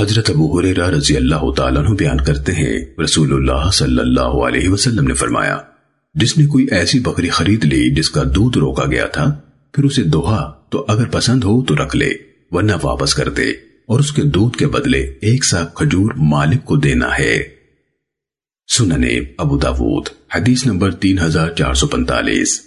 حضرت ابو حریرہ رضی اللہ تعالیٰ عنہ بیان کرتے ہیں، رسول اللہ صلی اللہ علیہ وسلم نے فرمایا، جس نے کوئی ایسی بکری خرید لی جس کا دودھ روکا گیا تھا، پھر اسے دوہا تو اگر پسند ہو تو رکھ لے، ورنہ واپس کر دے اور اس کے دودھ کے بدلے ایک سا کھجور مالک کو دینا ہے۔ سننے ابو داود، حدیث نمبر تین ہزار چار سو پنتالیس